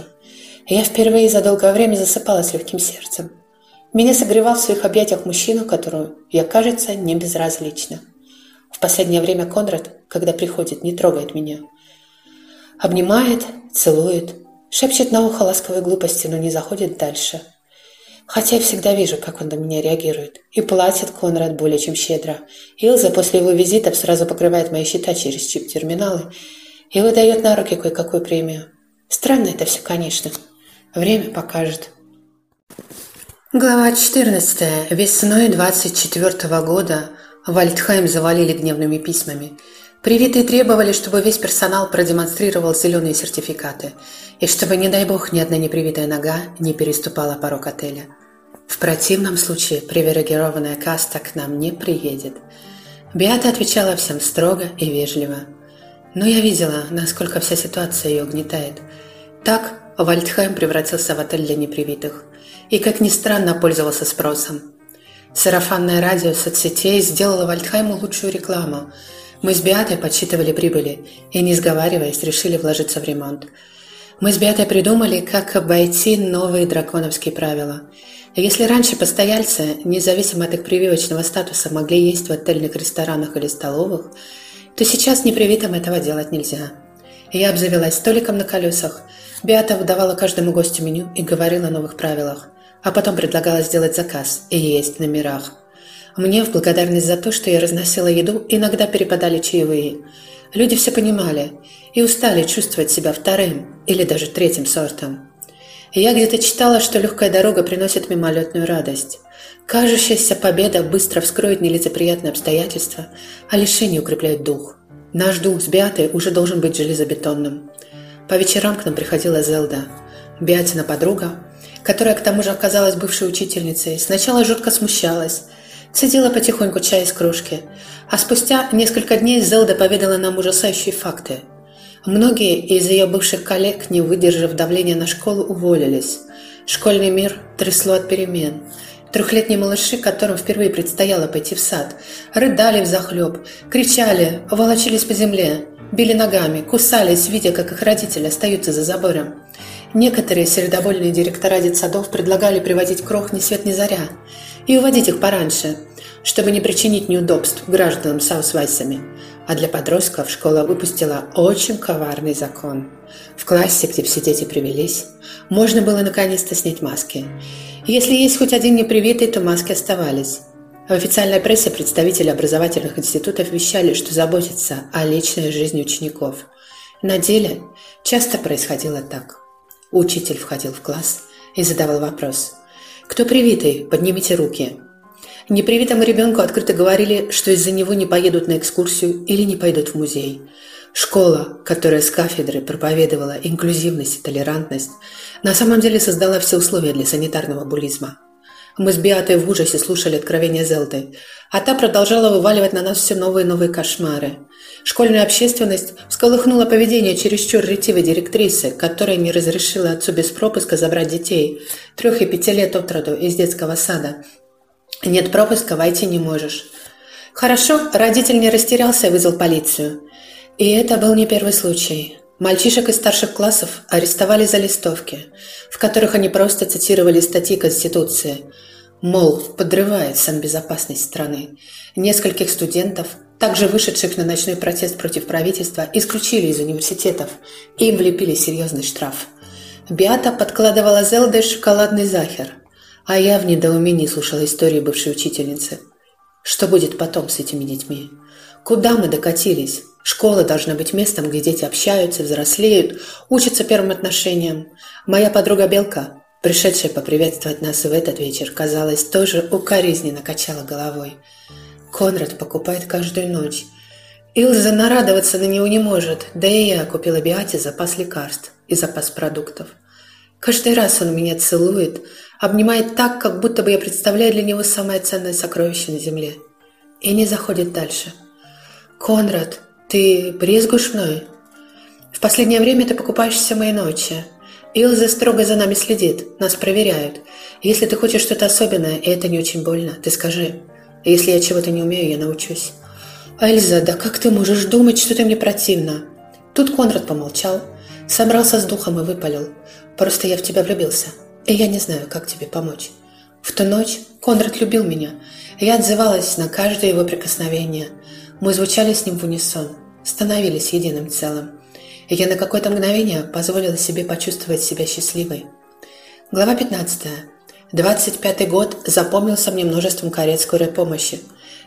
Я впервые за долгое время засыпала с легким сердцем. Меня согревал в своих объятиях мужчина, которому я, кажется, не безразлична. В последнее время Конрад, когда приходит, не трогает меня. Обнимает, целует, шепчет на ухо ласковой глупости, но не заходит дальше. Хотя я всегда вижу, как он на меня реагирует. И платит Конрад более чем щедро. Илза после его визитов сразу покрывает мои счета через чип-терминалы и выдает на руки кое-какую премию. Странно это все, конечно. Время покажет. Глава 14. Весной 24 года Вальдхайм завалили гневными письмами. Привитые требовали, чтобы весь персонал продемонстрировал зеленые сертификаты, и чтобы, не дай бог, ни одна непривитая нога не переступала порог отеля. В противном случае привилегированная каста к нам не приедет. Биата отвечала всем строго и вежливо. Но я видела, насколько вся ситуация ее угнетает. Так Вальдхайм превратился в отель для непривитых – и, как ни странно, пользовался спросом. Сарафанное радио соцсетей сделало Вальдхайму лучшую рекламу. Мы с Биатой подсчитывали прибыли и, не сговариваясь, решили вложиться в ремонт. Мы с Биатой придумали, как обойти новые драконовские правила. Если раньше постояльцы, независимо от их прививочного статуса, могли есть в отельных ресторанах или столовых, то сейчас непривитым этого делать нельзя. Я обзавелась столиком на колесах. Биата выдавала каждому гостю меню и говорила о новых правилах а потом предлагала сделать заказ и есть в номерах. Мне в благодарность за то, что я разносила еду, иногда перепадали чаевые. Люди все понимали и устали чувствовать себя вторым или даже третьим сортом. Я где-то читала, что легкая дорога приносит мимолетную радость. Кажущаяся победа быстро вскроет нелицеприятные обстоятельства, а лишение укрепляет дух. Наш дух с Беатой уже должен быть железобетонным. По вечерам к нам приходила Зелда, Беатина подруга, которая к тому же оказалась бывшей учительницей, сначала жутко смущалась, цедила потихоньку чай из кружки, а спустя несколько дней Зелда поведала нам ужасающие факты. Многие из ее бывших коллег, не выдержав давления на школу, уволились. Школьный мир трясло от перемен – Трехлетние малыши, которым впервые предстояло пойти в сад, рыдали в захлеб, кричали, волочились по земле, били ногами, кусались, видя, как их родители остаются за забором. Некоторые сердобольные директора детсадов предлагали приводить крох ни свет ни заря и уводить их пораньше, чтобы не причинить неудобств гражданам с аусвайсами. А для подростков школа выпустила очень коварный закон. В классе, где все дети привелись, можно было наконец-то снять маски – если есть хоть один непривитый, то маски оставались. В официальной прессе представители образовательных институтов вещали, что заботятся о личной жизни учеников. На деле часто происходило так. Учитель входил в класс и задавал вопрос. «Кто привитый? Поднимите руки». Непривитому ребенку открыто говорили, что из-за него не поедут на экскурсию или не пойдут в музей. Школа, которая с кафедры проповедовала инклюзивность и толерантность, на самом деле создала все условия для санитарного булизма. Мы с Биатой в ужасе слушали откровения Зелды, а та продолжала вываливать на нас все новые и новые кошмары. Школьная общественность всколыхнула поведение чересчур ретивой директрисы, которая не разрешила отцу без пропуска забрать детей, трех и пяти лет от роду, из детского сада. «Нет пропуска, войти не можешь». Хорошо, родитель не растерялся и вызвал полицию. И это был не первый случай. Мальчишек из старших классов арестовали за листовки, в которых они просто цитировали статьи Конституции, мол, подрывает безопасность страны. Нескольких студентов, также вышедших на ночной протест против правительства, исключили из университетов и им влепили серьезный штраф. Биата подкладывала Зелде шоколадный захер, а я в недоумении слушала истории бывшей учительницы. Что будет потом с этими детьми? Куда мы докатились? Школа должна быть местом, где дети общаются, взрослеют, учатся первым отношениям. Моя подруга Белка, пришедшая поприветствовать нас в этот вечер, казалось, тоже укоризненно качала головой. Конрад покупает каждую ночь. Илза нарадоваться на него не может, да и я купила Биате запас лекарств и запас продуктов. Каждый раз он меня целует, обнимает так, как будто бы я представляю для него самое ценное сокровище на земле. И не заходит дальше – «Конрад, ты брезгуешь мной? В последнее время ты покупаешься моей ночи. Илза строго за нами следит, нас проверяют. Если ты хочешь что-то особенное, и это не очень больно, ты скажи. Если я чего-то не умею, я научусь». «Эльза, да как ты можешь думать, что ты мне противна?» Тут Конрад помолчал, собрался с духом и выпалил. «Просто я в тебя влюбился, и я не знаю, как тебе помочь». В ту ночь Конрад любил меня, и я отзывалась на каждое его прикосновение – мы звучали с ним в унисон, становились единым целым. И я на какое-то мгновение позволила себе почувствовать себя счастливой. Глава 15. 25-й год запомнился мне множеством карет скорой помощи.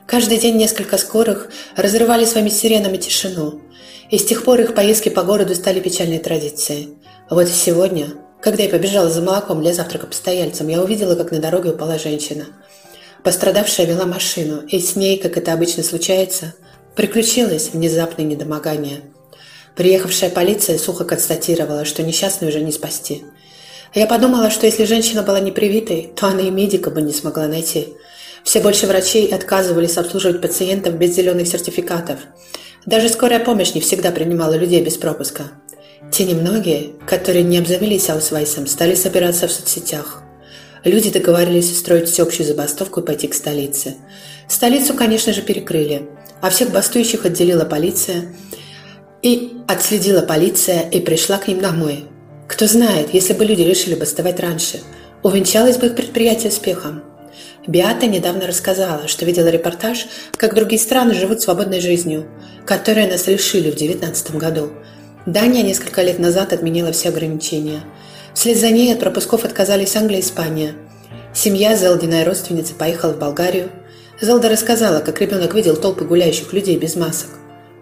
Каждый день несколько скорых разрывали своими сиренами тишину. И с тех пор их поездки по городу стали печальной традицией. Вот сегодня, когда я побежала за молоком для завтрака постояльцам, я увидела, как на дороге упала женщина – Пострадавшая вела машину, и с ней, как это обычно случается, приключилось внезапное недомогание. Приехавшая полиция сухо констатировала, что несчастную уже не спасти. Я подумала, что если женщина была непривитой, то она и медика бы не смогла найти. Все больше врачей отказывались обслуживать пациентов без зеленых сертификатов. Даже скорая помощь не всегда принимала людей без пропуска. Те немногие, которые не обзавелись аусвайсом, стали собираться в соцсетях. Люди договорились устроить всеобщую забастовку и пойти к столице. Столицу, конечно же, перекрыли, а всех бастующих отделила полиция. И отследила полиция и пришла к ним домой. Кто знает, если бы люди решили бастовать раньше, увенчалось бы их предприятие успехом. Биата недавно рассказала, что видела репортаж, как другие страны живут свободной жизнью, которой нас лишили в 19 году. Дания несколько лет назад отменила все ограничения – Вслед за ней от пропусков отказались Англия и Испания. Семья Зелдиной родственницы поехала в Болгарию. Зелда рассказала, как ребенок видел толпы гуляющих людей без масок,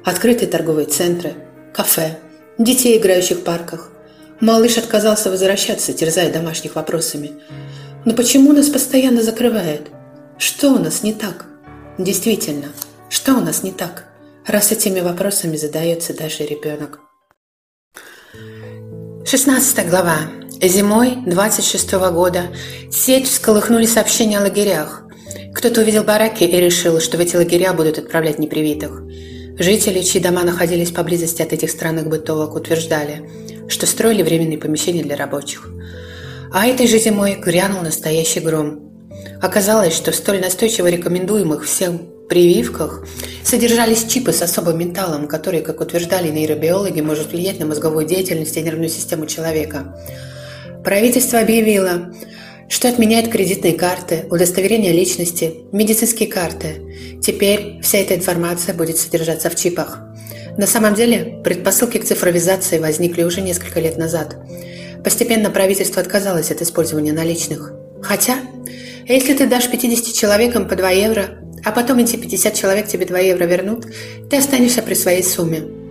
открытые торговые центры, кафе, детей, играющих в парках. Малыш отказался возвращаться, терзая домашних вопросами. Но почему нас постоянно закрывают? Что у нас не так? Действительно, что у нас не так? Раз этими вопросами задается даже ребенок. 16 глава. Зимой 26 -го года сеть всколыхнули сообщения о лагерях. Кто-то увидел бараки и решил, что в эти лагеря будут отправлять непривитых. Жители, чьи дома находились поблизости от этих странных бытовок, утверждали, что строили временные помещения для рабочих. А этой же зимой грянул настоящий гром. Оказалось, что в столь настойчиво рекомендуемых всем прививках содержались чипы с особым металлом, который, как утверждали нейробиологи, может влиять на мозговую деятельность и нервную систему человека. Правительство объявило, что отменяет кредитные карты, удостоверения личности, медицинские карты. Теперь вся эта информация будет содержаться в чипах. На самом деле, предпосылки к цифровизации возникли уже несколько лет назад. Постепенно правительство отказалось от использования наличных. Хотя, если ты дашь 50 человекам по 2 евро, а потом эти 50 человек тебе 2 евро вернут, ты останешься при своей сумме.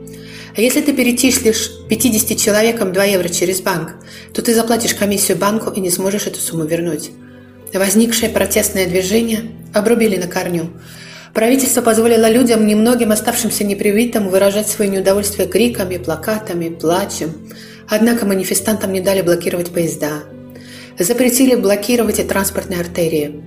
А если ты перечислишь 50 человекам 2 евро через банк, то ты заплатишь комиссию банку и не сможешь эту сумму вернуть. Возникшее протестное движение обрубили на корню. Правительство позволило людям, немногим оставшимся непривитым, выражать свое неудовольствие криками, плакатами, плачем. Однако манифестантам не дали блокировать поезда. Запретили блокировать и транспортные артерии.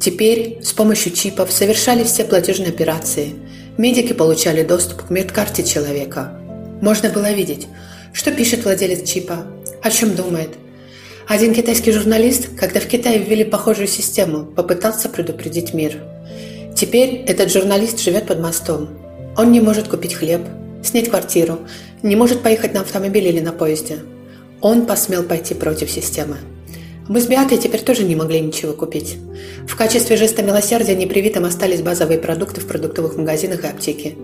Теперь с помощью чипов совершали все платежные операции. Медики получали доступ к медкарте человека. Можно было видеть, что пишет владелец чипа, о чем думает. Один китайский журналист, когда в Китае ввели похожую систему, попытался предупредить мир. Теперь этот журналист живет под мостом. Он не может купить хлеб, снять квартиру, не может поехать на автомобиле или на поезде. Он посмел пойти против системы. Мы с Беатой теперь тоже не могли ничего купить. В качестве жеста милосердия непривитым остались базовые продукты в продуктовых магазинах и аптеке.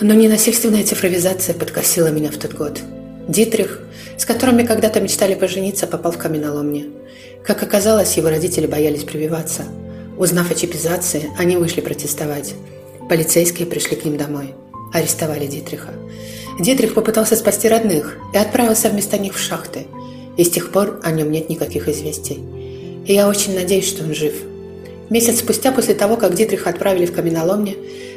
Но ненасильственная цифровизация подкосила меня в тот год. Дитрих, с которыми когда-то мечтали пожениться, попал в каменоломни. Как оказалось, его родители боялись прививаться. Узнав о чипизации, они вышли протестовать. Полицейские пришли к ним домой. Арестовали Дитриха. Дитрих попытался спасти родных и отправился вместо них в шахты – и с тех пор о нем нет никаких известий. И я очень надеюсь, что он жив. Месяц спустя, после того, как Дитриха отправили в каменоломню,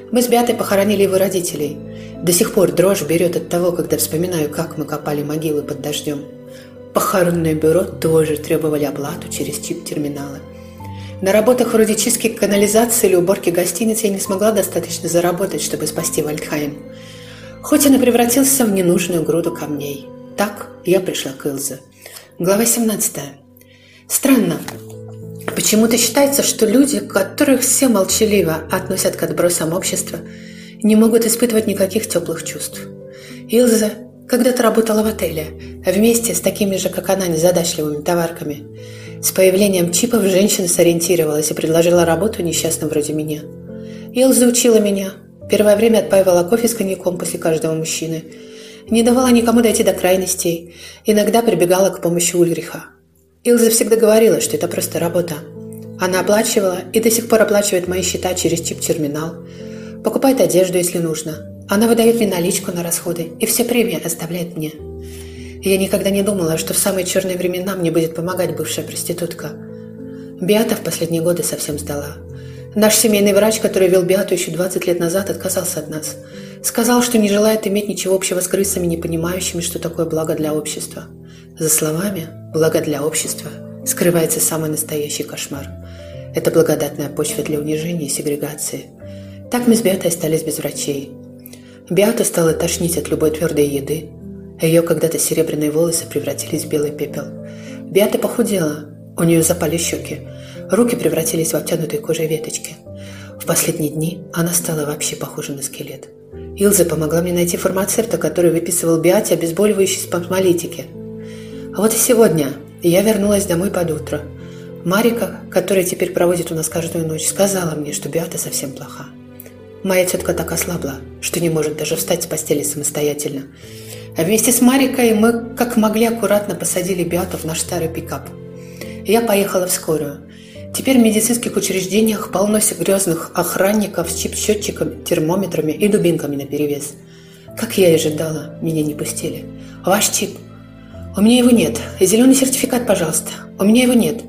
мы с Беатой похоронили его родителей. До сих пор дрожь берет от того, когда вспоминаю, как мы копали могилы под дождем. Похоронное бюро тоже требовали оплату через чип-терминалы. На работах вроде чистки канализации или уборки гостиниц я не смогла достаточно заработать, чтобы спасти Вальдхайм. Хоть он и превратился в ненужную груду камней. Так я пришла к Илзе. Глава 17. Странно. Почему-то считается, что люди, которых все молчаливо относят к отбросам общества, не могут испытывать никаких теплых чувств. Илза когда-то работала в отеле, вместе с такими же, как она, незадачливыми товарками. С появлением чипов женщина сориентировалась и предложила работу несчастным вроде меня. Илза учила меня. Первое время отпаивала кофе с коньяком после каждого мужчины – не давала никому дойти до крайностей, иногда прибегала к помощи Ульриха. Илза всегда говорила, что это просто работа. Она оплачивала и до сих пор оплачивает мои счета через чип-терминал, покупает одежду, если нужно. Она выдает мне наличку на расходы и все премии оставляет мне. Я никогда не думала, что в самые черные времена мне будет помогать бывшая проститутка. Биата в последние годы совсем сдала. Наш семейный врач, который вел Биату еще 20 лет назад, отказался от нас – Сказал, что не желает иметь ничего общего с крысами, не понимающими, что такое благо для общества. За словами «благо для общества» скрывается самый настоящий кошмар. Это благодатная почва для унижения и сегрегации. Так мы с Беатой остались без врачей. Беата стала тошнить от любой твердой еды. Ее когда-то серебряные волосы превратились в белый пепел. Беата похудела, у нее запали щеки, руки превратились в обтянутые кожей веточки. В последние дни она стала вообще похожа на скелет. Илза помогла мне найти фармацевта, который выписывал Биате обезболивающие спазмолитики. А вот и сегодня я вернулась домой под утро. Марика, которая теперь проводит у нас каждую ночь, сказала мне, что Биата совсем плоха. Моя тетка так ослабла, что не может даже встать с постели самостоятельно. А вместе с Марикой мы, как могли, аккуратно посадили Биату в наш старый пикап. Я поехала в скорую. Теперь в медицинских учреждениях полно грязных охранников с чип-счетчиками, термометрами и дубинками наперевес. Как я и ожидала, меня не пустили. Ваш чип. У меня его нет. Зеленый сертификат, пожалуйста. У меня его нет.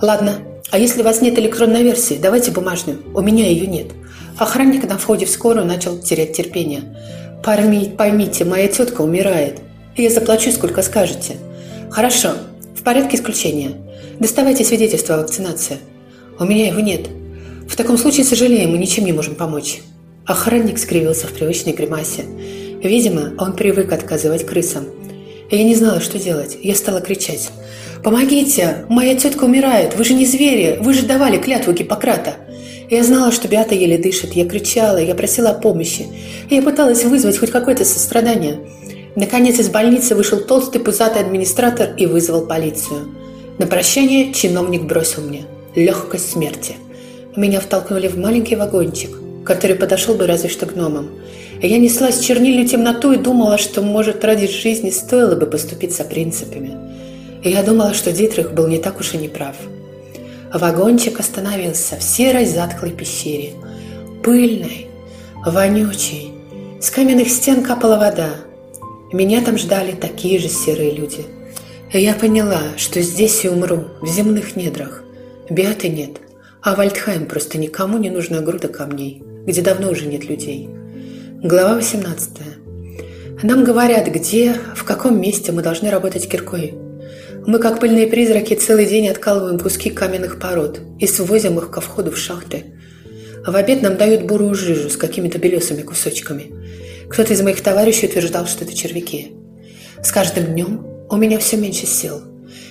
Ладно, а если у вас нет электронной версии, давайте бумажную. У меня ее нет. Охранник на входе в скорую начал терять терпение. Поймите, моя тетка умирает. Я заплачу, сколько скажете. Хорошо, в порядке исключения. Доставайте свидетельство о вакцинации. У меня его нет. В таком случае, сожалеем, мы ничем не можем помочь. Охранник скривился в привычной гримасе. Видимо, он привык отказывать крысам. Я не знала, что делать. Я стала кричать. «Помогите! Моя тетка умирает! Вы же не звери! Вы же давали клятву Гиппократа!» Я знала, что Беата еле дышит. Я кричала, я просила о помощи. Я пыталась вызвать хоть какое-то сострадание. Наконец из больницы вышел толстый пузатый администратор и вызвал полицию. На прощание чиновник бросил мне легкость смерти. Меня втолкнули в маленький вагончик, который подошел бы разве что гномам. Я неслась в чернильную темноту и думала, что, может, ради жизни стоило бы поступиться принципами. И я думала, что Дитрих был не так уж и не прав. Вагончик остановился в серой затхлой пещере. Пыльной, вонючей. С каменных стен капала вода. Меня там ждали такие же серые люди. Я поняла, что здесь и умру, в земных недрах. Беаты нет, а Вальдхайм просто никому не нужна груда камней, где давно уже нет людей. Глава 18. Нам говорят, где, в каком месте мы должны работать киркой. Мы, как пыльные призраки, целый день откалываем куски каменных пород и свозим их ко входу в шахты. В обед нам дают бурую жижу с какими-то белесыми кусочками. Кто-то из моих товарищей утверждал, что это червяки. С каждым днем у меня все меньше сил.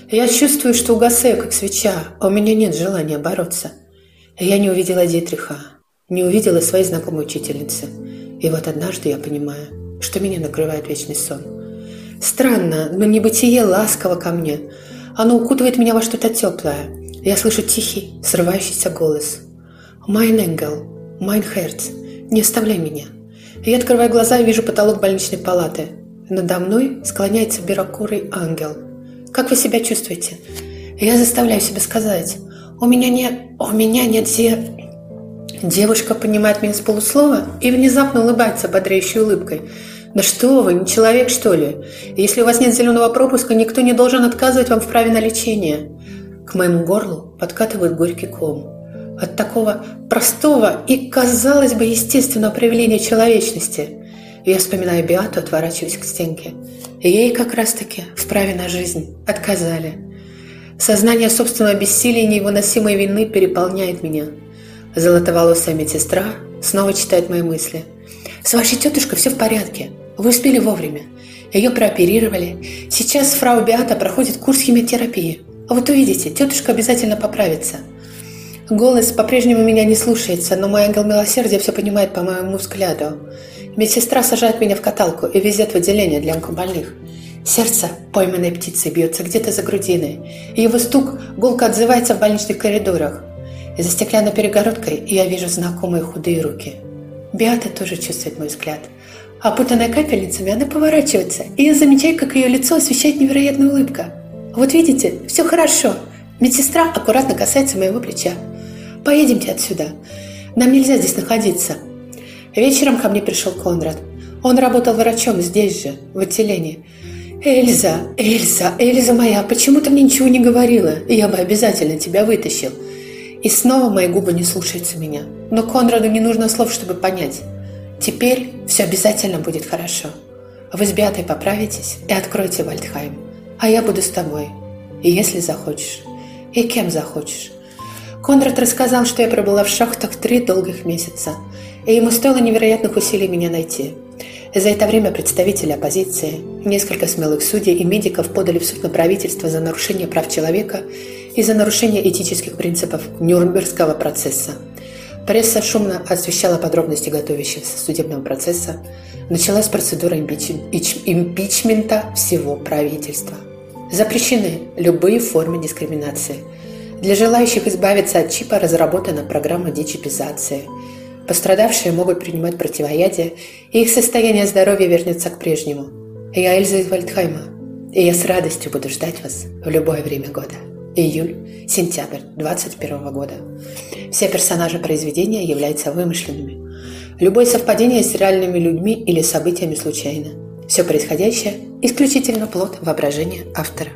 Я чувствую, что угасаю, как свеча, а у меня нет желания бороться. Я не увидела Дитриха, не увидела своей знакомой учительницы – и вот однажды я понимаю, что меня накрывает вечный сон. Странно, но небытие ласково ко мне. Оно укутывает меня во что-то теплое. Я слышу тихий, срывающийся голос. «Mein Engel, mein Herz, не оставляй меня». Я открываю глаза и вижу потолок больничной палаты. Надо мной склоняется белокурый ангел. «Как вы себя чувствуете?» Я заставляю себя сказать. «У меня нет... У меня нет зе... Девушка понимает меня с полуслова и внезапно улыбается бодрящей улыбкой. «Да что вы, не человек, что ли? Если у вас нет зеленого пропуска, никто не должен отказывать вам в праве на лечение». К моему горлу подкатывает горький ком. От такого простого и, казалось бы, естественного проявления человечности. Я вспоминаю Биату, отворачиваюсь к стенке. Ей как раз-таки в праве на жизнь отказали. Сознание собственного бессилия и невыносимой вины переполняет меня – Золотоволосая медсестра снова читает мои мысли. «С вашей тетушкой все в порядке. Вы успели вовремя. Ее прооперировали. Сейчас фрау Биата проходит курс химиотерапии. А вот увидите, тетушка обязательно поправится». Голос по-прежнему меня не слушается, но мой ангел милосердия все понимает по моему взгляду. Медсестра сажает меня в каталку и везет в отделение для онкобольных. Сердце пойманной птицы бьется где-то за грудиной, и его стук гулко отзывается в больничных коридорах за стеклянной перегородкой я вижу знакомые худые руки. Биата тоже чувствует мой взгляд. Опутанная капельницами, она поворачивается, и я замечаю, как ее лицо освещает невероятная улыбка. Вот видите, все хорошо. Медсестра аккуратно касается моего плеча. Поедемте отсюда. Нам нельзя здесь находиться. Вечером ко мне пришел Конрад. Он работал врачом здесь же, в отделении. «Эльза, Эльза, Эльза моя, почему ты мне ничего не говорила? Я бы обязательно тебя вытащил». И снова мои губы не слушаются меня. Но Конраду не нужно слов, чтобы понять. Теперь все обязательно будет хорошо. Вы с Беатой поправитесь и откроете Вальдхайм. А я буду с тобой. И если захочешь. И кем захочешь. Конрад рассказал, что я пробыла в шахтах три долгих месяца. И ему стоило невероятных усилий меня найти. За это время представители оппозиции, несколько смелых судей и медиков подали в суд на правительство за нарушение прав человека из-за нарушения этических принципов Нюрнбергского процесса. Пресса шумно освещала подробности готовящегося судебного процесса. Началась процедура импич... импичмента всего правительства. Запрещены любые формы дискриминации. Для желающих избавиться от чипа разработана программа дечипизации. Пострадавшие могут принимать противоядие, и их состояние здоровья вернется к прежнему. Я Эльза из Вальдхайма, и я с радостью буду ждать вас в любое время года. Июль, сентябрь 2021 года. Все персонажи произведения являются вымышленными. Любое совпадение с реальными людьми или событиями случайно. Все происходящее – исключительно плод воображения автора.